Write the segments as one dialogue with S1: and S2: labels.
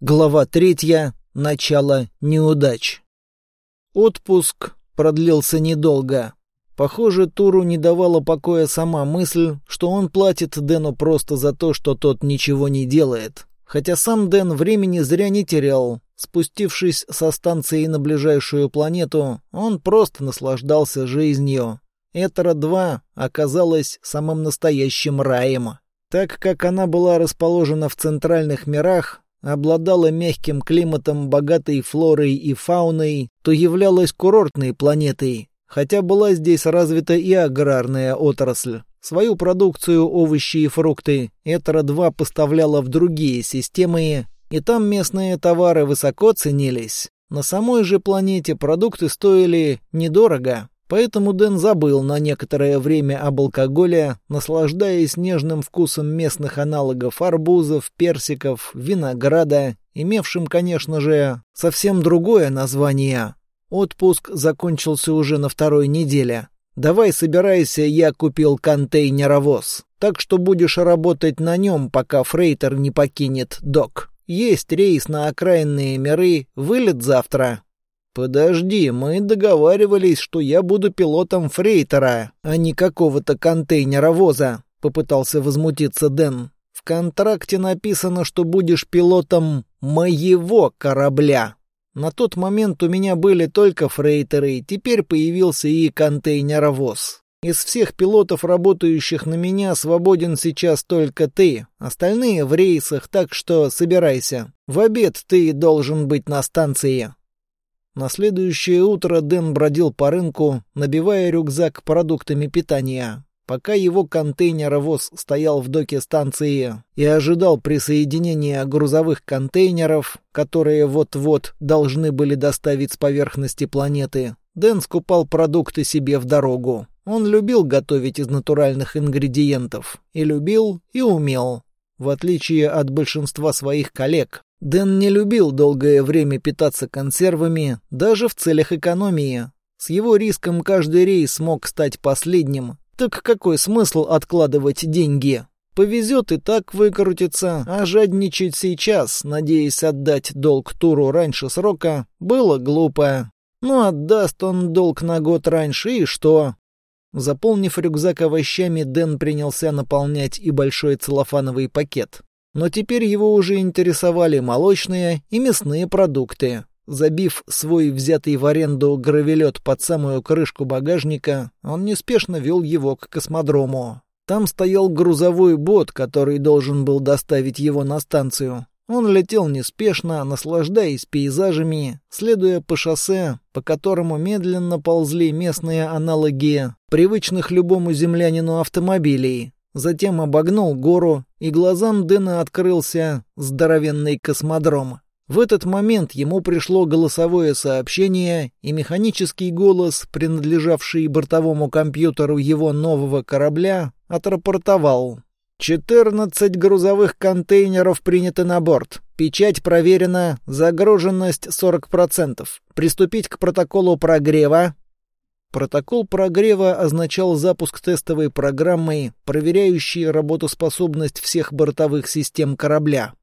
S1: Глава третья. Начало неудач. Отпуск продлился недолго. Похоже, Туру не давала покоя сама мысль, что он платит Дэну просто за то, что тот ничего не делает. Хотя сам Дэн времени зря не терял. Спустившись со станции на ближайшую планету, он просто наслаждался жизнью. Этера-2 оказалась самым настоящим раем. Так как она была расположена в центральных мирах, обладала мягким климатом, богатой флорой и фауной, то являлась курортной планетой, хотя была здесь развита и аграрная отрасль. Свою продукцию, овощи и фрукты Этера-2 поставляла в другие системы, и там местные товары высоко ценились. На самой же планете продукты стоили недорого, Поэтому Дэн забыл на некоторое время об алкоголе, наслаждаясь нежным вкусом местных аналогов арбузов, персиков, винограда, имевшим, конечно же, совсем другое название. Отпуск закончился уже на второй неделе. «Давай собирайся, я купил контейнеровоз, так что будешь работать на нем, пока фрейтер не покинет док. Есть рейс на окраинные миры, вылет завтра, «Подожди, мы договаривались, что я буду пилотом фрейтера, а не какого-то контейнеровоза», — попытался возмутиться Дэн. «В контракте написано, что будешь пилотом моего корабля». На тот момент у меня были только фрейтеры, теперь появился и контейнеровоз. Из всех пилотов, работающих на меня, свободен сейчас только ты. Остальные в рейсах, так что собирайся. В обед ты должен быть на станции. На следующее утро Дэн бродил по рынку, набивая рюкзак продуктами питания. Пока его контейнеровоз стоял в доке станции и ожидал присоединения грузовых контейнеров, которые вот-вот должны были доставить с поверхности планеты, Дэн скупал продукты себе в дорогу. Он любил готовить из натуральных ингредиентов. И любил, и умел. В отличие от большинства своих коллег, Дэн не любил долгое время питаться консервами, даже в целях экономии. С его риском каждый рейс мог стать последним. Так какой смысл откладывать деньги? Повезет и так выкрутиться, а жадничать сейчас, надеясь отдать долг Туру раньше срока, было глупо. Ну, отдаст он долг на год раньше, и что? Заполнив рюкзак овощами, Дэн принялся наполнять и большой целлофановый пакет. Но теперь его уже интересовали молочные и мясные продукты. Забив свой взятый в аренду гравелет под самую крышку багажника, он неспешно вел его к космодрому. Там стоял грузовой бот, который должен был доставить его на станцию. Он летел неспешно, наслаждаясь пейзажами, следуя по шоссе, по которому медленно ползли местные аналоги привычных любому землянину автомобилей, затем обогнул гору, и глазам Дэна открылся здоровенный космодром. В этот момент ему пришло голосовое сообщение, и механический голос, принадлежавший бортовому компьютеру его нового корабля, отрапортовал. «Четырнадцать грузовых контейнеров приняты на борт. Печать проверена, загруженность 40%. Приступить к протоколу прогрева. Протокол прогрева означал запуск тестовой программы, проверяющей работоспособность всех бортовых систем корабля.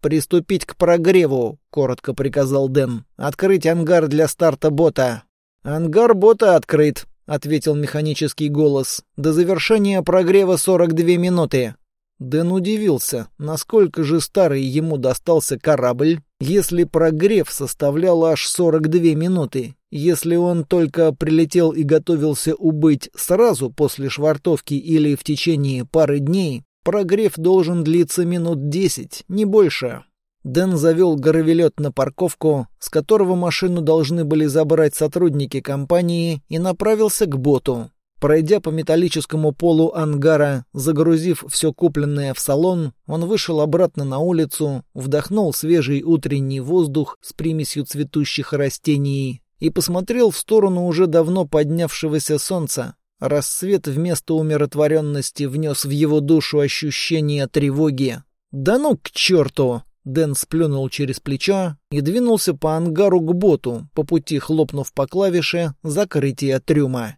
S1: «Приступить к прогреву», — коротко приказал Дэн. «Открыть ангар для старта бота». «Ангар бота открыт», — ответил механический голос. «До завершения прогрева 42 минуты». Дэн удивился, насколько же старый ему достался корабль, если прогрев составлял аж 42 минуты, если он только прилетел и готовился убыть сразу после швартовки или в течение пары дней, прогрев должен длиться минут 10, не больше. Дэн завел горовелет на парковку, с которого машину должны были забрать сотрудники компании, и направился к боту. Пройдя по металлическому полу ангара, загрузив все купленное в салон, он вышел обратно на улицу, вдохнул свежий утренний воздух с примесью цветущих растений и посмотрел в сторону уже давно поднявшегося солнца. Рассвет вместо умиротворенности внес в его душу ощущение тревоги. «Да ну к черту!» Дэн сплюнул через плечо и двинулся по ангару к боту, по пути хлопнув по клавише закрытия трюма.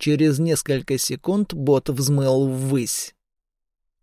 S1: Через несколько секунд бот взмыл ввысь.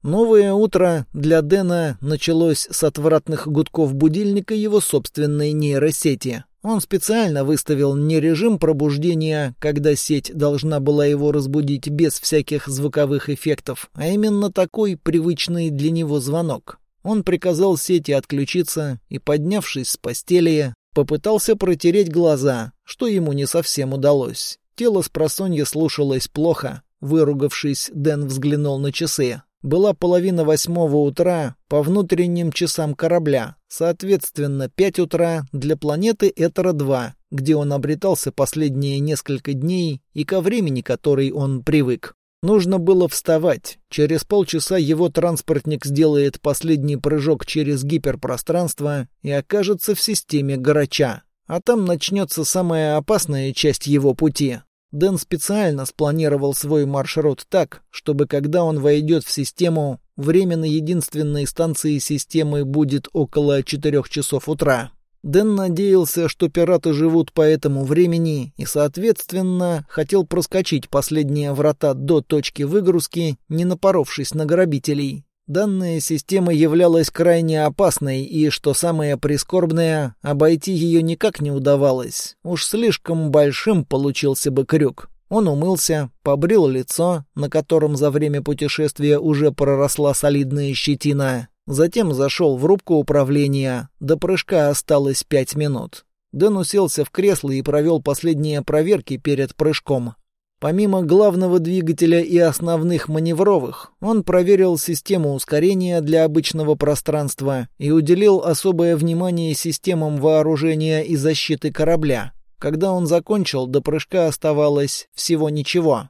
S1: Новое утро для Дэна началось с отвратных гудков будильника его собственной нейросети. Он специально выставил не режим пробуждения, когда сеть должна была его разбудить без всяких звуковых эффектов, а именно такой привычный для него звонок. Он приказал сети отключиться и, поднявшись с постели, попытался протереть глаза, что ему не совсем удалось. Тело с просонья слушалось плохо. Выругавшись, Дэн взглянул на часы. Была половина восьмого утра по внутренним часам корабля, соответственно, пять утра для планеты Этера-2, где он обретался последние несколько дней и ко времени, который он привык. Нужно было вставать. Через полчаса его транспортник сделает последний прыжок через гиперпространство и окажется в системе Горача. А там начнется самая опасная часть его пути Дэн специально спланировал свой маршрут так, чтобы когда он войдет в систему, время на единственной станции системы будет около 4 часов утра. Дэн надеялся, что пираты живут по этому времени и, соответственно, хотел проскочить последние врата до точки выгрузки, не напоровшись на грабителей. Данная система являлась крайне опасной, и, что самое прискорбное, обойти ее никак не удавалось. Уж слишком большим получился бы крюк. Он умылся, побрил лицо, на котором за время путешествия уже проросла солидная щетина. Затем зашел в рубку управления. До прыжка осталось пять минут. Дэн уселся в кресло и провел последние проверки перед прыжком. Помимо главного двигателя и основных маневровых, он проверил систему ускорения для обычного пространства и уделил особое внимание системам вооружения и защиты корабля. Когда он закончил, до прыжка оставалось всего ничего.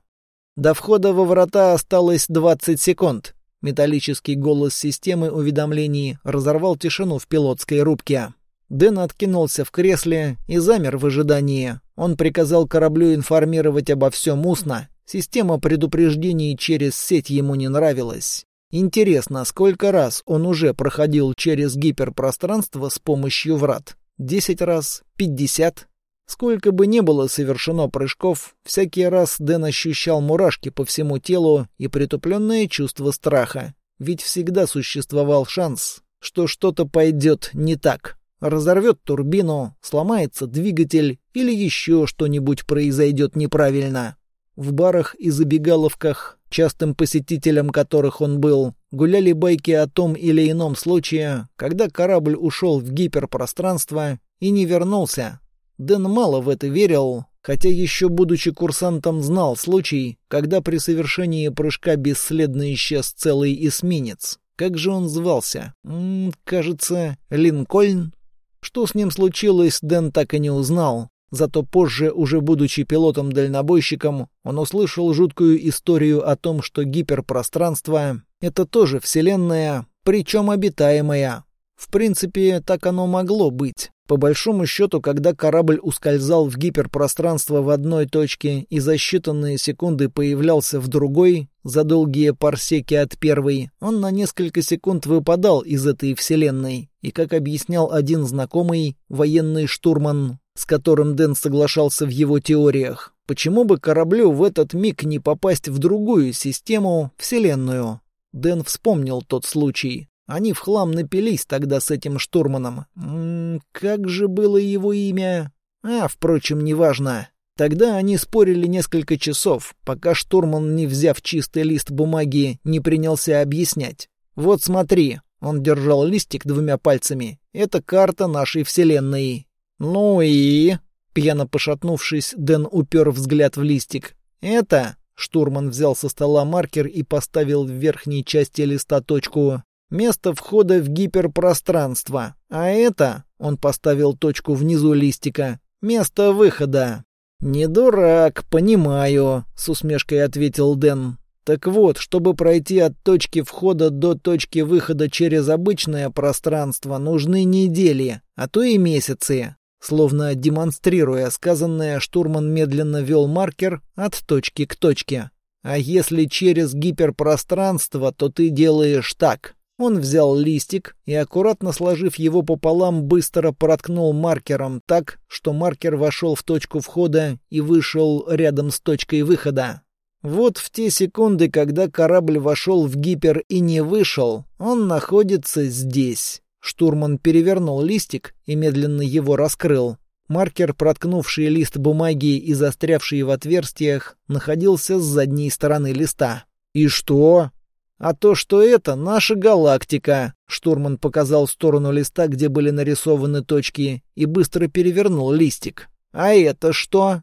S1: До входа во врата осталось 20 секунд. Металлический голос системы уведомлений разорвал тишину в пилотской рубке. Дэн откинулся в кресле и замер в ожидании. Он приказал кораблю информировать обо всем устно. Система предупреждений через сеть ему не нравилась. Интересно, сколько раз он уже проходил через гиперпространство с помощью врат? Десять раз? Пятьдесят? Сколько бы ни было совершено прыжков, всякий раз Дэн ощущал мурашки по всему телу и притупленное чувство страха. Ведь всегда существовал шанс, что что-то пойдет не так разорвет турбину, сломается двигатель или еще что-нибудь произойдет неправильно. В барах и забегаловках, частым посетителем которых он был, гуляли байки о том или ином случае, когда корабль ушел в гиперпространство и не вернулся. Дэн мало в это верил, хотя еще будучи курсантом знал случай, когда при совершении прыжка бесследно исчез целый эсминец. Как же он звался? М -м, кажется, Линкольн? Что с ним случилось, Дэн так и не узнал. Зато позже, уже будучи пилотом-дальнобойщиком, он услышал жуткую историю о том, что гиперпространство — это тоже Вселенная, причем обитаемая. В принципе, так оно могло быть. По большому счету, когда корабль ускользал в гиперпространство в одной точке и за считанные секунды появлялся в другой, за долгие парсеки от первой, он на несколько секунд выпадал из этой вселенной. И, как объяснял один знакомый, военный штурман, с которым Дэн соглашался в его теориях, почему бы кораблю в этот миг не попасть в другую систему, вселенную? Дэн вспомнил тот случай. Они в хлам напились тогда с этим штурманом. М как же было его имя? А, впрочем, неважно. Тогда они спорили несколько часов, пока штурман, не взяв чистый лист бумаги, не принялся объяснять. «Вот смотри», — он держал листик двумя пальцами, — «это карта нашей Вселенной». «Ну и...» — пьяно пошатнувшись, Дэн упер взгляд в листик. «Это...» — штурман взял со стола маркер и поставил в верхней части листа точку место входа в гиперпространство. А это, он поставил точку внизу листика, место выхода. «Не дурак, понимаю», — с усмешкой ответил Дэн. «Так вот, чтобы пройти от точки входа до точки выхода через обычное пространство, нужны недели, а то и месяцы». Словно демонстрируя сказанное, штурман медленно вел маркер от точки к точке. «А если через гиперпространство, то ты делаешь так. Он взял листик и, аккуратно сложив его пополам, быстро проткнул маркером так, что маркер вошел в точку входа и вышел рядом с точкой выхода. Вот в те секунды, когда корабль вошел в гипер и не вышел, он находится здесь. Штурман перевернул листик и медленно его раскрыл. Маркер, проткнувший лист бумаги и застрявший в отверстиях, находился с задней стороны листа. «И что?» «А то, что это наша галактика», — штурман показал сторону листа, где были нарисованы точки, и быстро перевернул листик. «А это что?»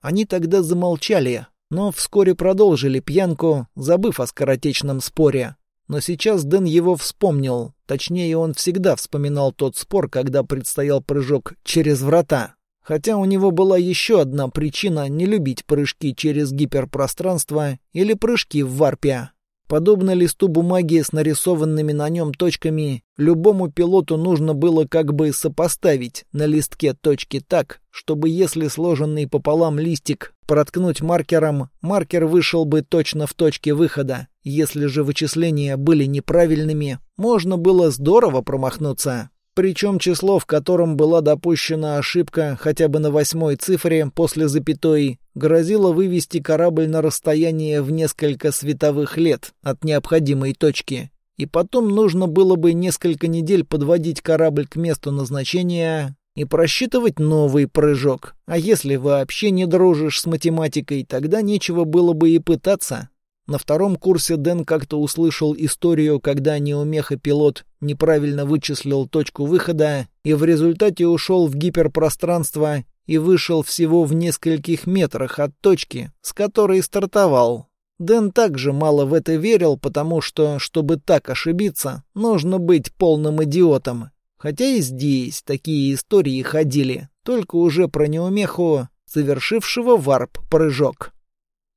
S1: Они тогда замолчали, но вскоре продолжили пьянку, забыв о скоротечном споре. Но сейчас Дэн его вспомнил. Точнее, он всегда вспоминал тот спор, когда предстоял прыжок через врата. Хотя у него была еще одна причина не любить прыжки через гиперпространство или прыжки в варпе. Подобно листу бумаги с нарисованными на нем точками, любому пилоту нужно было как бы сопоставить на листке точки так, чтобы если сложенный пополам листик проткнуть маркером, маркер вышел бы точно в точке выхода. Если же вычисления были неправильными, можно было здорово промахнуться. Причем число, в котором была допущена ошибка хотя бы на восьмой цифре после запятой, грозило вывести корабль на расстояние в несколько световых лет от необходимой точки. И потом нужно было бы несколько недель подводить корабль к месту назначения и просчитывать новый прыжок. А если вообще не дружишь с математикой, тогда нечего было бы и пытаться. На втором курсе Дэн как-то услышал историю, когда неумеха-пилот неправильно вычислил точку выхода и в результате ушел в гиперпространство и вышел всего в нескольких метрах от точки, с которой стартовал. Дэн также мало в это верил, потому что, чтобы так ошибиться, нужно быть полным идиотом. Хотя и здесь такие истории ходили, только уже про неумеху, совершившего варп-прыжок.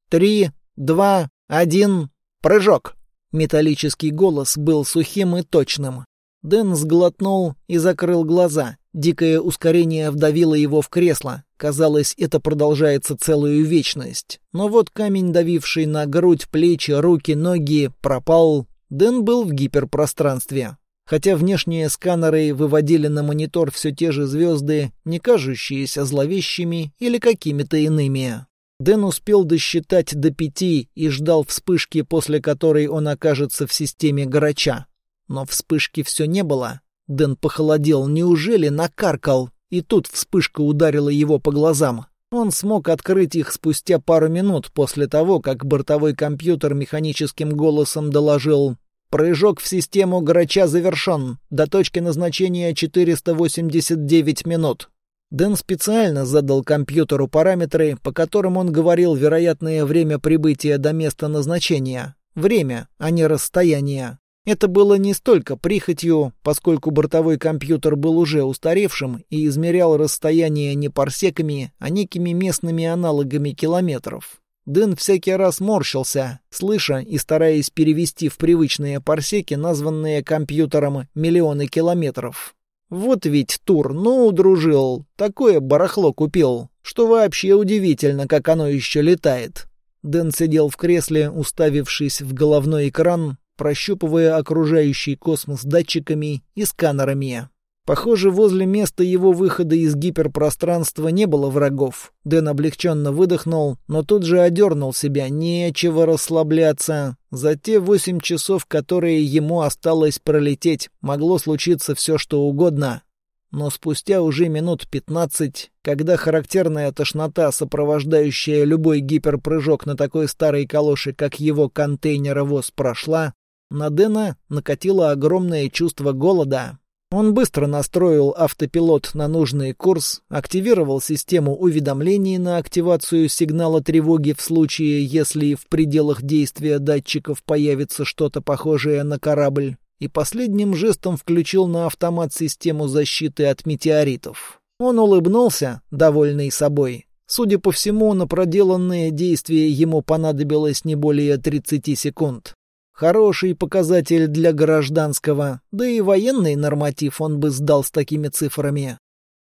S1: Три, два, один... Прыжок!» Металлический голос был сухим и точным. Дэн сглотнул и закрыл глаза. Дикое ускорение вдавило его в кресло. Казалось, это продолжается целую вечность. Но вот камень, давивший на грудь, плечи, руки, ноги, пропал. Дэн был в гиперпространстве. Хотя внешние сканеры выводили на монитор все те же звезды, не кажущиеся зловещими или какими-то иными. Дэн успел досчитать до пяти и ждал вспышки, после которой он окажется в системе Грача. Но вспышки все не было. Дэн похолодел, неужели накаркал? И тут вспышка ударила его по глазам. Он смог открыть их спустя пару минут после того, как бортовой компьютер механическим голосом доложил «Прыжок в систему Грача завершен. До точки назначения 489 минут». Дэн специально задал компьютеру параметры, по которым он говорил вероятное время прибытия до места назначения. Время, а не расстояние. Это было не столько прихотью, поскольку бортовой компьютер был уже устаревшим и измерял расстояние не парсеками, а некими местными аналогами километров. Дэн всякий раз морщился, слыша и стараясь перевести в привычные парсеки, названные компьютером миллионы километров. Вот ведь Тур, ну, удружил, такое барахло купил, что вообще удивительно, как оно еще летает. Дэн сидел в кресле, уставившись в головной экран, прощупывая окружающий космос датчиками и сканерами. Похоже, возле места его выхода из гиперпространства не было врагов. Дэн облегченно выдохнул, но тут же одернул себя. Нечего расслабляться. За те восемь часов, которые ему осталось пролететь, могло случиться все, что угодно. Но спустя уже минут пятнадцать, когда характерная тошнота, сопровождающая любой гиперпрыжок на такой старой калоше, как его контейнеровоз, прошла, на Дэна накатило огромное чувство голода. Он быстро настроил автопилот на нужный курс, активировал систему уведомлений на активацию сигнала тревоги в случае, если в пределах действия датчиков появится что-то похожее на корабль, и последним жестом включил на автомат систему защиты от метеоритов. Он улыбнулся, довольный собой. Судя по всему, на проделанные действия ему понадобилось не более 30 секунд. Хороший показатель для гражданского, да и военный норматив он бы сдал с такими цифрами.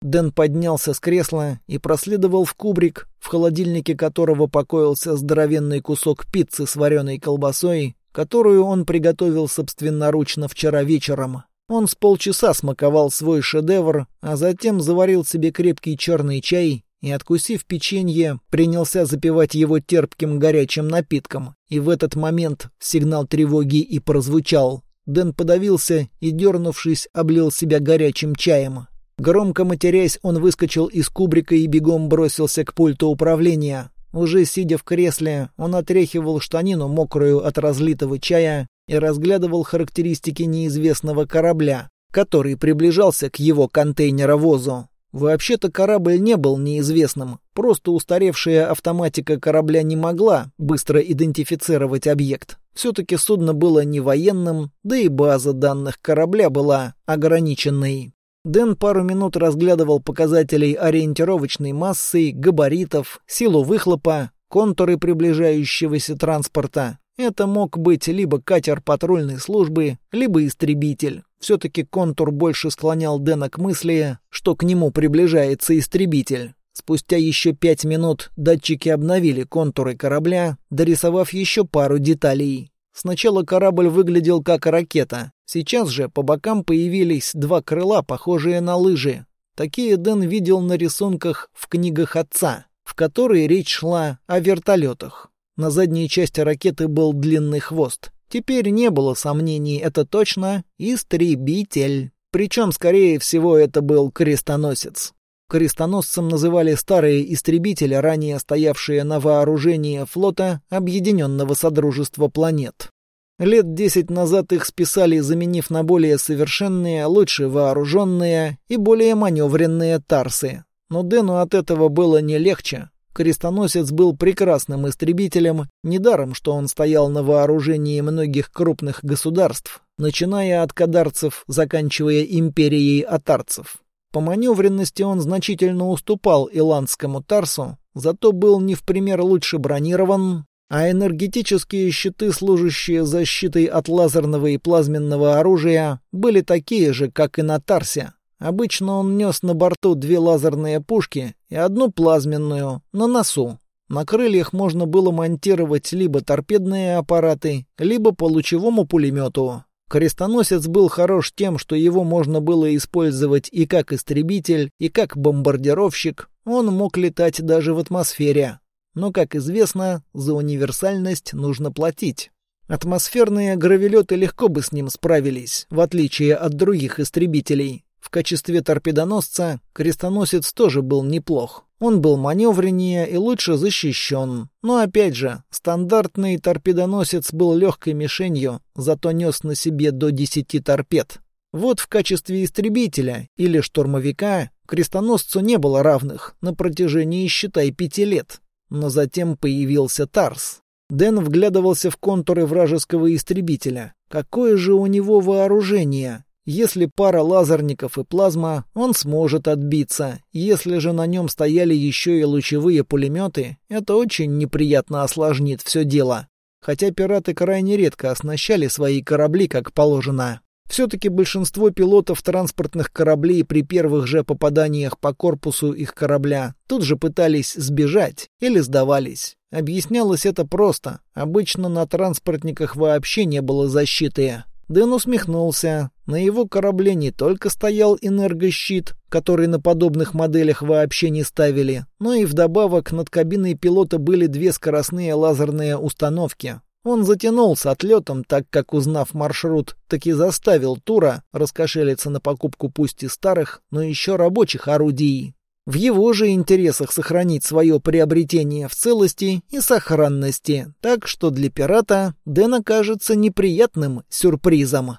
S1: Дэн поднялся с кресла и проследовал в кубрик, в холодильнике которого покоился здоровенный кусок пиццы с вареной колбасой, которую он приготовил собственноручно вчера вечером. Он с полчаса смаковал свой шедевр, а затем заварил себе крепкий черный чай и, откусив печенье, принялся запивать его терпким горячим напитком. И в этот момент сигнал тревоги и прозвучал. Дэн подавился и, дернувшись, облил себя горячим чаем. Громко матерясь, он выскочил из кубрика и бегом бросился к пульту управления. Уже сидя в кресле, он отряхивал штанину, мокрую от разлитого чая, и разглядывал характеристики неизвестного корабля, который приближался к его контейнеровозу. Вообще-то корабль не был неизвестным, просто устаревшая автоматика корабля не могла быстро идентифицировать объект. Все-таки судно было не военным, да и база данных корабля была ограниченной. Дэн пару минут разглядывал показателей ориентировочной массы, габаритов, силу выхлопа, контуры приближающегося транспорта. Это мог быть либо катер патрульной службы, либо истребитель. Все-таки контур больше склонял Дэна к мысли, что к нему приближается истребитель. Спустя еще пять минут датчики обновили контуры корабля, дорисовав еще пару деталей. Сначала корабль выглядел как ракета. Сейчас же по бокам появились два крыла, похожие на лыжи. Такие Дэн видел на рисунках в книгах отца, в которой речь шла о вертолетах. На задней части ракеты был длинный хвост. Теперь не было сомнений, это точно истребитель. Причем, скорее всего, это был крестоносец. Крестоносцем называли старые истребители, ранее стоявшие на вооружении флота Объединенного Содружества планет. Лет десять назад их списали, заменив на более совершенные, лучше вооруженные и более маневренные тарсы. Но Дэну от этого было не легче. Крестоносец был прекрасным истребителем, недаром, что он стоял на вооружении многих крупных государств, начиная от кадарцев, заканчивая империей атарцев. По маневренности он значительно уступал иландскому Тарсу, зато был не в пример лучше бронирован, а энергетические щиты, служащие защитой от лазерного и плазменного оружия, были такие же, как и на Тарсе. Обычно он нес на борту две лазерные пушки и одну плазменную на носу. На крыльях можно было монтировать либо торпедные аппараты, либо по лучевому пулемету. Крестоносец был хорош тем, что его можно было использовать и как истребитель, и как бомбардировщик. Он мог летать даже в атмосфере. Но, как известно, за универсальность нужно платить. Атмосферные гравелеты легко бы с ним справились, в отличие от других истребителей. В качестве торпедоносца крестоносец тоже был неплох. Он был маневреннее и лучше защищен. Но опять же, стандартный торпедоносец был легкой мишенью, зато нес на себе до 10 торпед. Вот в качестве истребителя или штурмовика крестоносцу не было равных на протяжении, считай, пяти лет. Но затем появился Тарс. Дэн вглядывался в контуры вражеского истребителя. Какое же у него вооружение? Если пара лазерников и плазма, он сможет отбиться. Если же на нем стояли еще и лучевые пулеметы, это очень неприятно осложнит все дело. Хотя пираты крайне редко оснащали свои корабли как положено. Все-таки большинство пилотов транспортных кораблей при первых же попаданиях по корпусу их корабля тут же пытались сбежать или сдавались. Объяснялось это просто. Обычно на транспортниках вообще не было защиты. Дэн усмехнулся. На его корабле не только стоял энергощит, который на подобных моделях вообще не ставили, но и вдобавок над кабиной пилота были две скоростные лазерные установки. Он затянулся отлетом, так как, узнав маршрут, таки заставил Тура раскошелиться на покупку пусть и старых, но еще рабочих орудий. В его же интересах сохранить свое приобретение в целости и сохранности, так что для пирата Дэн окажется неприятным сюрпризом.